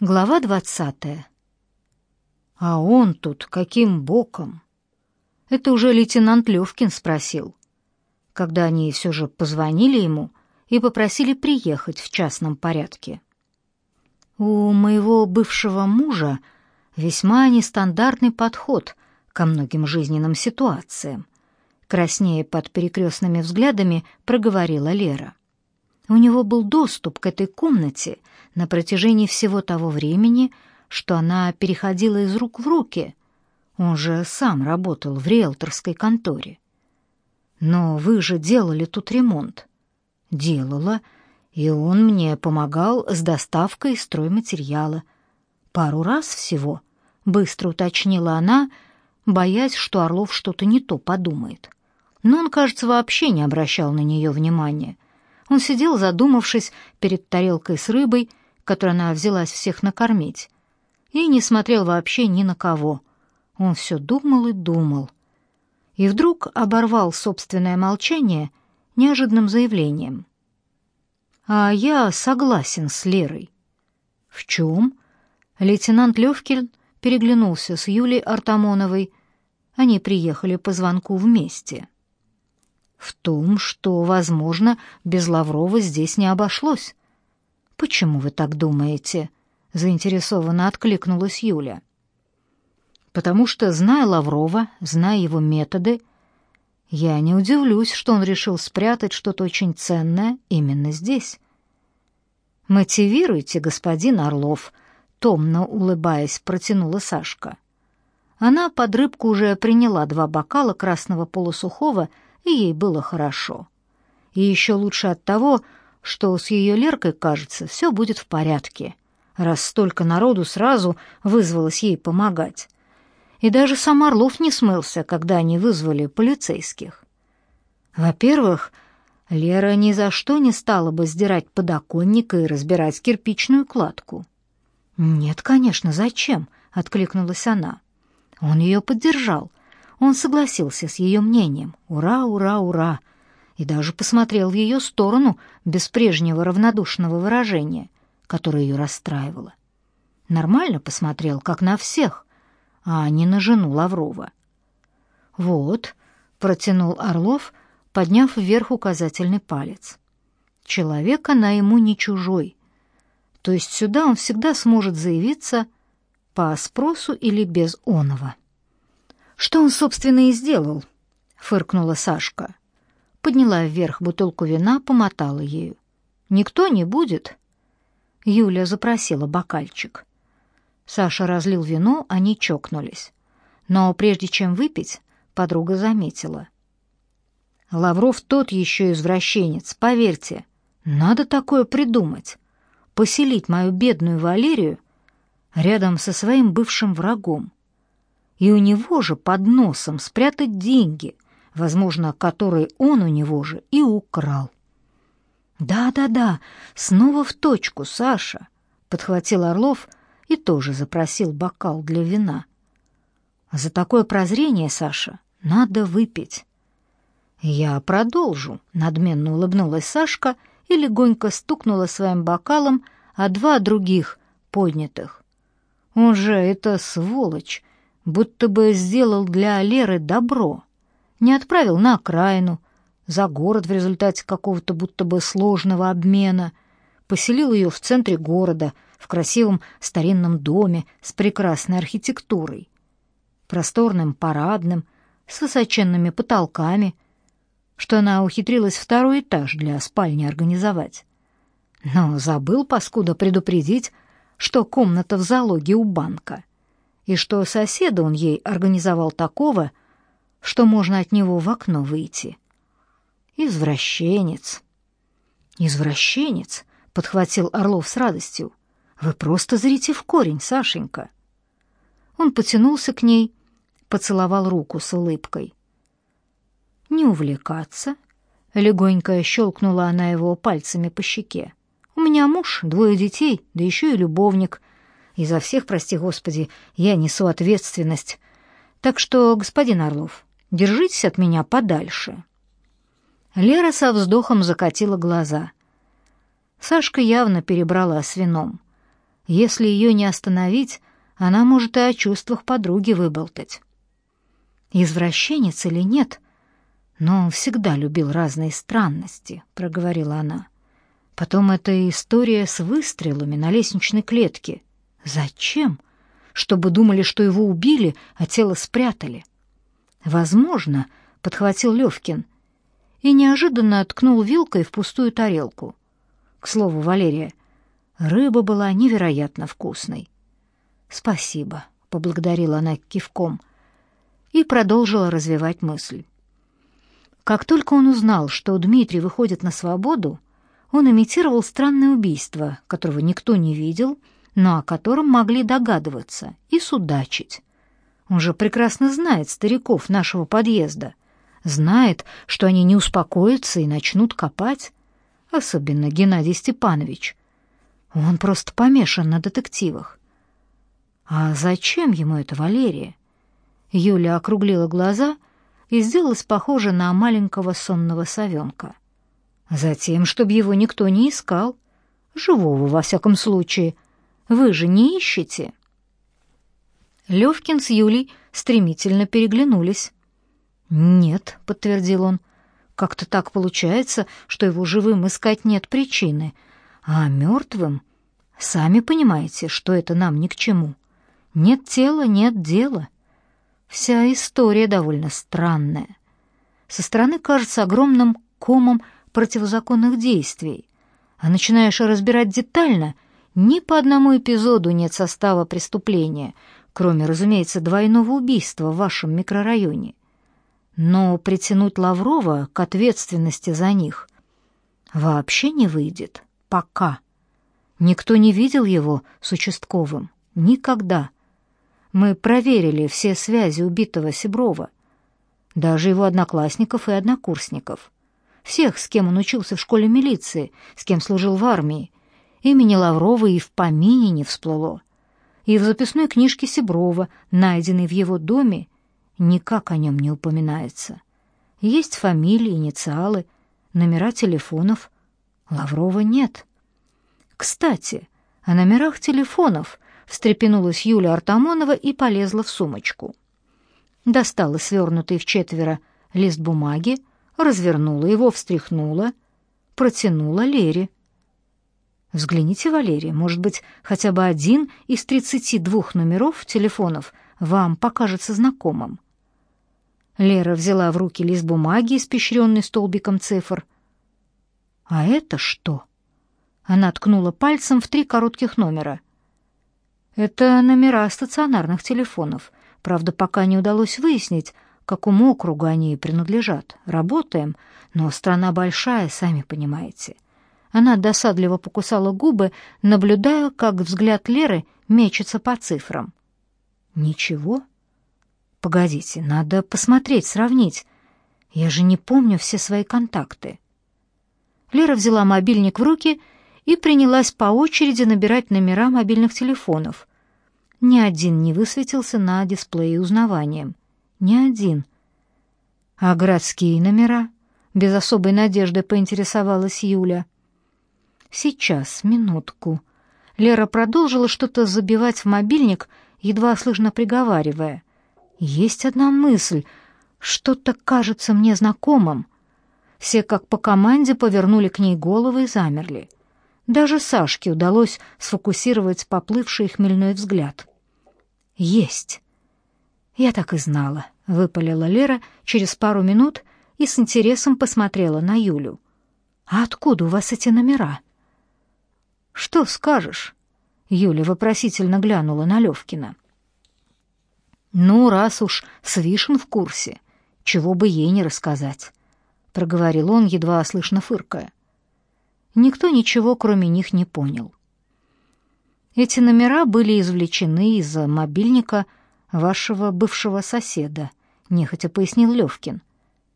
Глава двадцатая. А он тут каким боком? Это уже лейтенант Левкин спросил, когда они все же позвонили ему и попросили приехать в частном порядке. У моего бывшего мужа весьма нестандартный подход ко многим жизненным ситуациям. Краснее под перекрестными взглядами проговорила Лера. У него был доступ к этой комнате на протяжении всего того времени, что она переходила из рук в руки. Он же сам работал в риэлторской конторе. Но вы же делали тут ремонт. Делала, и он мне помогал с доставкой стройматериала. Пару раз всего, быстро уточнила она, боясь, что Орлов что-то не то подумает. Но он, кажется, вообще не обращал на нее внимания — он сидел, задумавшись, перед тарелкой с рыбой, которую она взялась всех накормить, и не смотрел вообще ни на кого. Он все думал и думал. И вдруг оборвал собственное молчание неожиданным заявлением. «А я согласен с Лерой». «В чем?» Лейтенант Левкин переглянулся с Юлей Артамоновой. Они приехали по звонку вместе в том, что, возможно, без Лаврова здесь не обошлось. Почему вы так думаете? заинтересованно откликнулась Юля. Потому что, зная Лаврова, зная его методы, я не удивлюсь, что он решил спрятать что-то очень ценное именно здесь. Мотивируйте, господин Орлов, томно улыбаясь, протянула Сашка. Она под рыбку уже приняла два бокала красного полусухого и ей было хорошо. И еще лучше от того, что с ее Леркой, кажется, все будет в порядке, раз столько народу сразу вызвалось ей помогать. И даже сам Орлов не смылся, когда они вызвали полицейских. Во-первых, Лера ни за что не стала бы сдирать подоконник и разбирать кирпичную кладку. «Нет, конечно, зачем?» — откликнулась она. Он ее поддержал, он согласился с ее мнением. Ура, ура, ура! И даже посмотрел в ее сторону без прежнего равнодушного выражения, которое ее расстраивало. Нормально посмотрел, как на всех, а не на жену Лаврова. «Вот», — протянул Орлов, подняв вверх указательный палец. «Человек она ему не чужой. То есть сюда он всегда сможет заявиться по спросу или без оного». Что он, собственно, и сделал, фыркнула Сашка. Подняла вверх бутылку вина, помотала ею. Никто не будет. Юля запросила бокальчик. Саша разлил вино, они чокнулись. Но прежде чем выпить, подруга заметила: Лавров тот еще извращенец, поверьте. Надо такое придумать. Поселить мою бедную Валерию рядом со своим бывшим врагом и у него же под носом спрятать деньги, возможно, которые он у него же и украл. «Да-да-да, снова в точку, Саша», — подхватил Орлов и тоже запросил бокал для вина. «За такое прозрение, Саша, надо выпить». «Я продолжу», — надменно улыбнулась Сашка и легонько стукнула своим бокалом о два других поднятых. «Он же, это сволочь, будто бы сделал для Леры добро, не отправил на окраину, за город в результате какого-то будто бы сложного обмена, поселил ее в центре города, в красивом старинном доме с прекрасной архитектурой, просторным парадным, с высоченными потолками, что она ухитрилась второй этаж для спальни организовать. Но забыл, паскуда, предупредить, что комната в залоге у банка и что соседа он ей организовал такого, что можно от него в окно выйти. Извращенец. Извращенец, подхватил Орлов с радостью. Вы просто зрите в корень, Сашенька. Он потянулся к ней, поцеловал руку с улыбкой. Не увлекаться, легонько щелкнула она его пальцами по щеке. У меня муж, двое детей, да еще и любовник. И за всех, прости Господи, я несу ответственность. Так что, господин Орлов, держитесь от меня подальше. Лера со вздохом закатила глаза. Сашка явно перебрала с вином. Если ее не остановить, она может и о чувствах подруги выболтать. Извращенец или нет, но он всегда любил разные странности, проговорила она. Потом эта история с выстрелами на лестничной клетке. Зачем? Чтобы думали, что его убили, а тело спрятали. Возможно, подхватил Левкин и неожиданно ткнул вилкой в пустую тарелку. К слову, Валерия, рыба была невероятно вкусной. Спасибо, поблагодарила она кивком и продолжила развивать мысль. Как только он узнал, что Дмитрий выходит на свободу, он имитировал странное убийство, которого никто не видел, но о котором могли догадываться и судачить. Он же прекрасно знает стариков нашего подъезда, знает, что они не успокоятся и начнут копать, особенно Геннадий Степанович. Он просто помешан на детективах. А зачем ему это, Валерия? Юля округлила глаза и сделалась похожа на маленького сонного совенка. Затем, чтобы его никто не искал. Живого, во всяком случае. Вы же не ищете?» Левкин с Юлей стремительно переглянулись. «Нет», — подтвердил он, — «как-то так получается, что его живым искать нет причины, а мертвым, сами понимаете, что это нам ни к чему. Нет тела, нет дела». Вся история довольно странная. Со стороны кажется огромным комом противозаконных действий, а начинаешь разбирать детально, ни по одному эпизоду нет состава преступления, кроме, разумеется, двойного убийства в вашем микрорайоне. Но притянуть Лаврова к ответственности за них вообще не выйдет. Пока. Никто не видел его с участковым. Никогда. Мы проверили все связи убитого Сиброва, даже его одноклассников и однокурсников. Всех, с кем он учился в школе милиции, с кем служил в армии. Имени Лаврова и в помине не всплыло. И в записной книжке Сиброва, найденной в его доме, никак о нем не упоминается. Есть фамилии, инициалы, номера телефонов. Лаврова нет. Кстати, о номерах телефонов встрепенулась Юля Артамонова и полезла в сумочку. Достала свернутый в четверо лист бумаги, развернула его, встряхнула, протянула Лере. Взгляните, Валерия, может быть, хотя бы один из тридцати двух номеров телефонов вам покажется знакомым. Лера взяла в руки лист бумаги, испещренный столбиком цифр. А это что? Она ткнула пальцем в три коротких номера. Это номера стационарных телефонов. Правда, пока не удалось выяснить, какому округу они принадлежат. Работаем, но страна большая, сами понимаете. Она досадливо покусала губы, наблюдая, как взгляд Леры мечется по цифрам. Ничего? Погодите, надо посмотреть, сравнить. Я же не помню все свои контакты. Лера взяла мобильник в руки и принялась по очереди набирать номера мобильных телефонов. Ни один не высветился на дисплее узнаванием. Ни один. А городские номера? Без особой надежды поинтересовалась Юля. Сейчас, минутку. Лера продолжила что-то забивать в мобильник, едва слышно приговаривая. Есть одна мысль. Что-то кажется мне знакомым. Все как по команде повернули к ней головы и замерли. Даже Сашке удалось сфокусировать поплывший хмельной взгляд. «Есть!» «Я так и знала», — выпалила Лера через пару минут и с интересом посмотрела на Юлю. «А откуда у вас эти номера?» «Что скажешь?» — Юля вопросительно глянула на Левкина. «Ну, раз уж Свишин в курсе, чего бы ей не рассказать», — проговорил он, едва слышно фыркая. Никто ничего, кроме них, не понял. Эти номера были извлечены из мобильника вашего бывшего соседа, нехотя пояснил Левкин.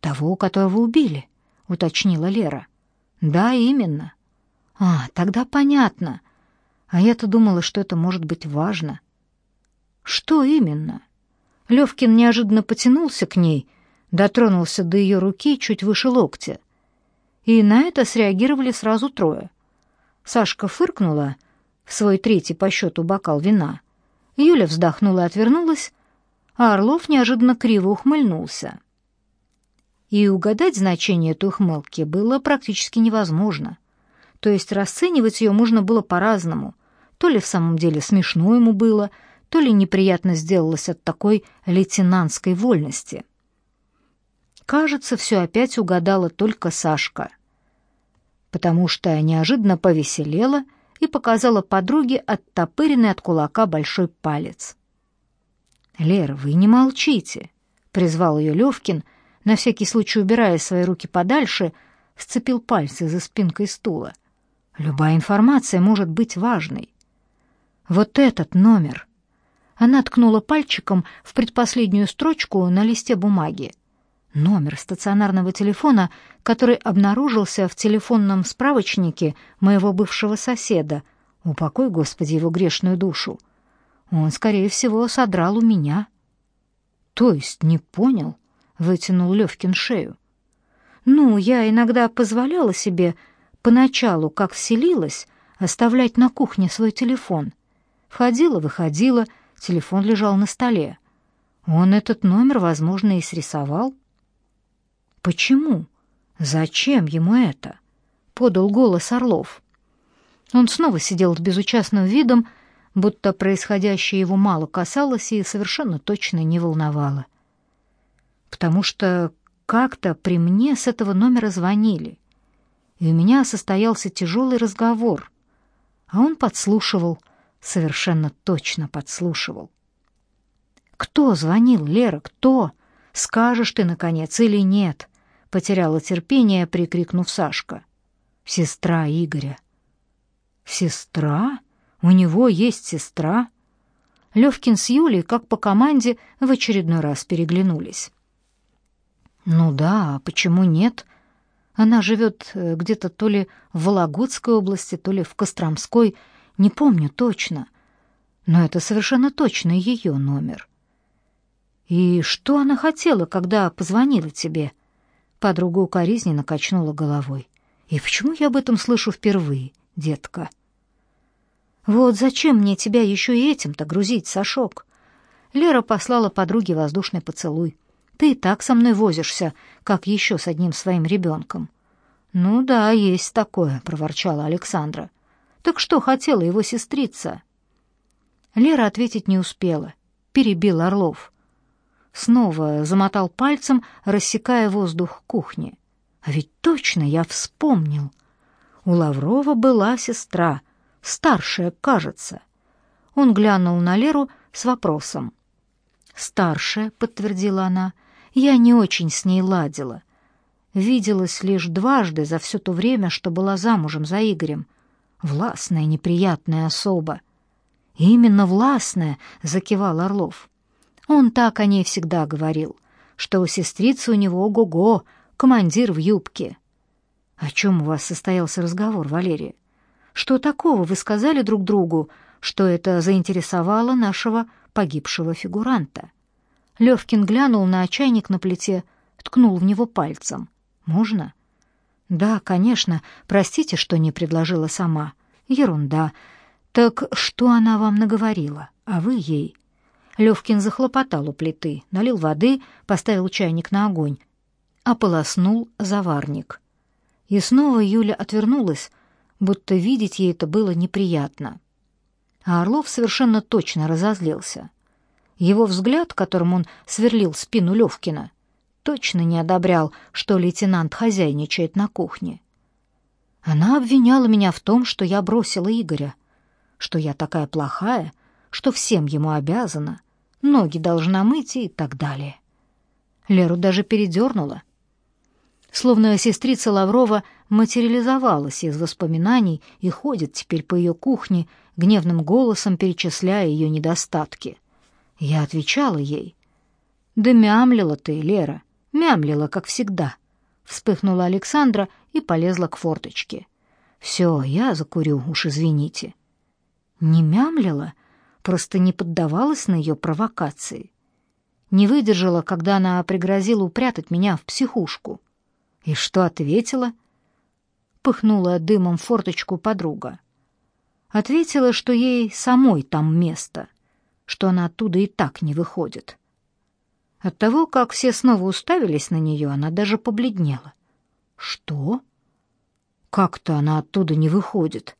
Того, которого убили, уточнила Лера. Да, именно. А, тогда понятно. А я-то думала, что это может быть важно. Что именно? Левкин неожиданно потянулся к ней, дотронулся до ее руки чуть выше локтя и на это среагировали сразу трое. Сашка фыркнула в свой третий по счету бокал вина. Юля вздохнула и отвернулась, а Орлов неожиданно криво ухмыльнулся. И угадать значение этой ухмылки было практически невозможно. То есть расценивать ее можно было по-разному. То ли в самом деле смешно ему было, то ли неприятно сделалось от такой лейтенантской вольности. Кажется, все опять угадала только Сашка, потому что неожиданно повеселела и показала подруге оттопыренный от кулака большой палец. «Лера, вы не молчите», — призвал ее Левкин, на всякий случай убирая свои руки подальше, сцепил пальцы за спинкой стула. «Любая информация может быть важной. Вот этот номер». Она ткнула пальчиком в предпоследнюю строчку на листе бумаги. Номер стационарного телефона, который обнаружился в телефонном справочнике моего бывшего соседа. Упокой, Господи, его грешную душу. Он, скорее всего, содрал у меня. То есть не понял, вытянул Левкин шею. Ну, я иногда позволяла себе поначалу, как вселилась, оставлять на кухне свой телефон. Входила, выходила, телефон лежал на столе. Он этот номер, возможно, и срисовал. Почему? Зачем ему это? подал голос Орлов. Он снова сидел с безучастным видом, будто происходящее его мало касалось и совершенно точно не волновало. Потому что как-то при мне с этого номера звонили, и у меня состоялся тяжелый разговор, а он подслушивал, совершенно точно подслушивал. «Кто звонил, Лера, кто? Скажешь ты, наконец, или нет?» — потеряла терпение, прикрикнув Сашка. «Сестра Игоря». «Сестра?» У него есть сестра. Левкин с Юлей, как по команде, в очередной раз переглянулись. Ну да, а почему нет? Она живет э, где-то то ли в Вологодской области, то ли в Костромской, не помню точно. Но это совершенно точно ее номер. И что она хотела, когда позвонила тебе? Подруга укоризненно качнула головой. И почему я об этом слышу впервые, детка? — вот зачем мне тебя еще и этим-то грузить, Сашок? Лера послала подруге воздушный поцелуй. Ты и так со мной возишься, как еще с одним своим ребенком. Ну да, есть такое, проворчала Александра. Так что хотела его сестрица? Лера ответить не успела. Перебил Орлов. Снова замотал пальцем, рассекая воздух кухни. А ведь точно я вспомнил. У Лаврова была сестра — Старшая, кажется. Он глянул на Леру с вопросом. «Старшая», — подтвердила она, — «я не очень с ней ладила. Виделась лишь дважды за все то время, что была замужем за Игорем. Властная, неприятная особа». «Именно властная», — закивал Орлов. Он так о ней всегда говорил, что у сестрицы у него ого-го, командир в юбке. «О чем у вас состоялся разговор, Валерия?» Что такого вы сказали друг другу, что это заинтересовало нашего погибшего фигуранта? Левкин глянул на чайник на плите, ткнул в него пальцем. Можно? Да, конечно. Простите, что не предложила сама. Ерунда. Так что она вам наговорила, а вы ей? Левкин захлопотал у плиты, налил воды, поставил чайник на огонь, ополоснул заварник. И снова Юля отвернулась, будто видеть ей это было неприятно. А Орлов совершенно точно разозлился. Его взгляд, которым он сверлил спину Левкина, точно не одобрял, что лейтенант хозяйничает на кухне. Она обвиняла меня в том, что я бросила Игоря, что я такая плохая, что всем ему обязана, ноги должна мыть и так далее. Леру даже передернула — словно сестрица Лаврова материализовалась из воспоминаний и ходит теперь по ее кухне, гневным голосом перечисляя ее недостатки. Я отвечала ей. «Да мямлила ты, Лера, мямлила, как всегда», — вспыхнула Александра и полезла к форточке. «Все, я закурю, уж извините». Не мямлила, просто не поддавалась на ее провокации. Не выдержала, когда она пригрозила упрятать меня в психушку. И что ответила? Пыхнула дымом форточку подруга. ответила, что ей самой там место, что она оттуда и так не выходит. От того, как все снова уставились на нее, она даже побледнела. «Что? Как-то она оттуда не выходит?»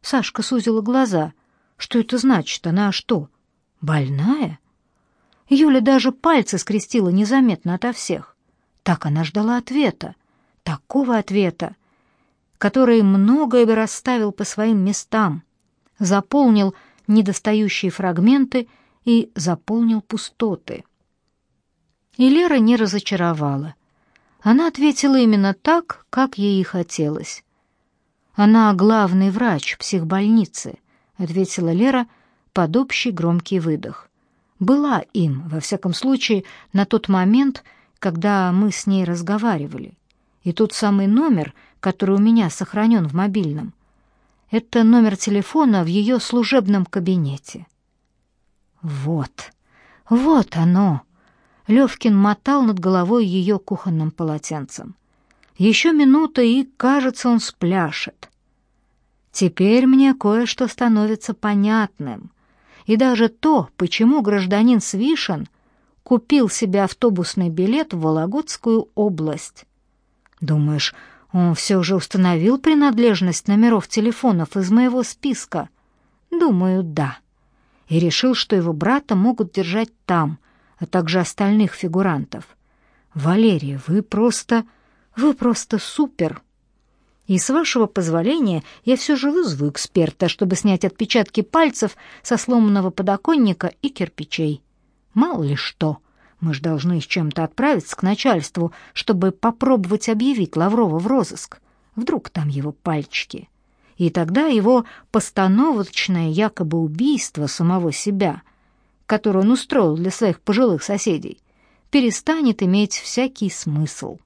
Сашка сузила глаза. «Что это значит? Она что, больная?» Юля даже пальцы скрестила незаметно ото всех. Так она ждала ответа, такого ответа, который многое бы расставил по своим местам, заполнил недостающие фрагменты и заполнил пустоты. И Лера не разочаровала. Она ответила именно так, как ей и хотелось. «Она главный врач психбольницы», — ответила Лера под общий громкий выдох. «Была им, во всяком случае, на тот момент, когда мы с ней разговаривали. И тот самый номер, который у меня сохранен в мобильном, это номер телефона в ее служебном кабинете». «Вот, вот оно!» Левкин мотал над головой ее кухонным полотенцем. Еще минута, и, кажется, он спляшет. Теперь мне кое-что становится понятным. И даже то, почему гражданин Свишин купил себе автобусный билет в Вологодскую область. Думаешь, он все же установил принадлежность номеров телефонов из моего списка? Думаю, да. И решил, что его брата могут держать там, а также остальных фигурантов. Валерия, вы просто... вы просто супер. И с вашего позволения я все же вызову эксперта, чтобы снять отпечатки пальцев со сломанного подоконника и кирпичей. Мало ли что. Мы же должны с чем-то отправиться к начальству, чтобы попробовать объявить Лаврова в розыск. Вдруг там его пальчики. И тогда его постановочное якобы убийство самого себя — который он устроил для своих пожилых соседей, перестанет иметь всякий смысл.